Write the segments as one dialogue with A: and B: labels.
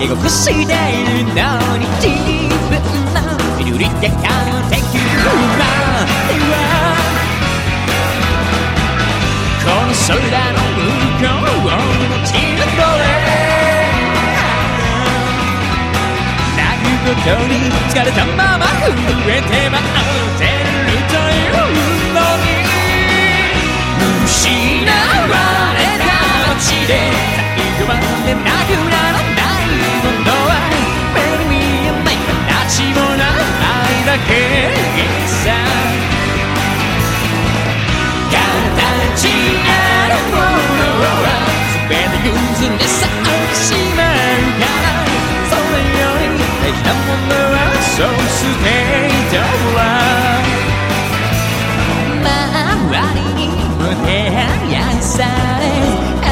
A: 予しているのに自分ので完璧な手はこの空の向こうの地るどれ泣くことに疲れたまま震えてます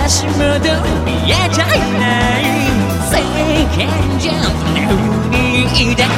A: 什么都别再难以最为看见和努一点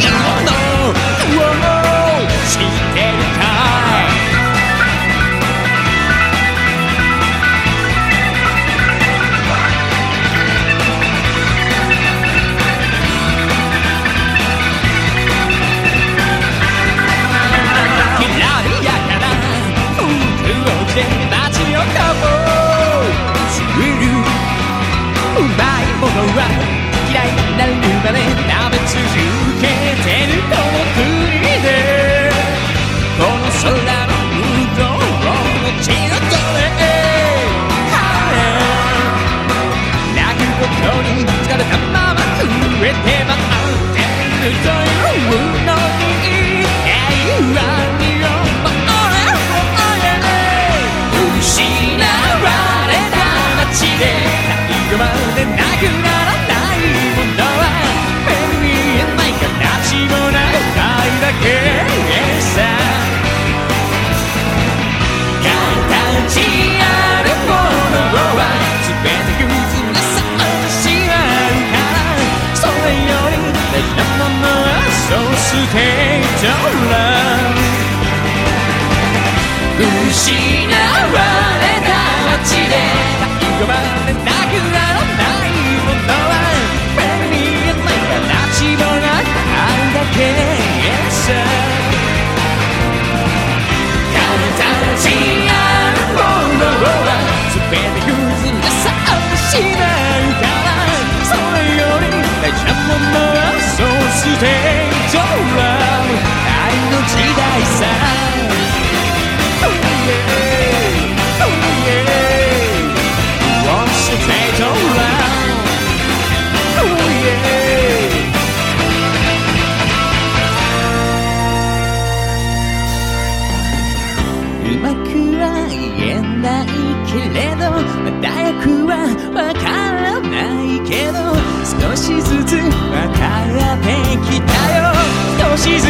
A: 失われた街で。囲まれなくなるんだ言えないけれど早くはわからないけど少しずつ分かってきたよ。少しずつ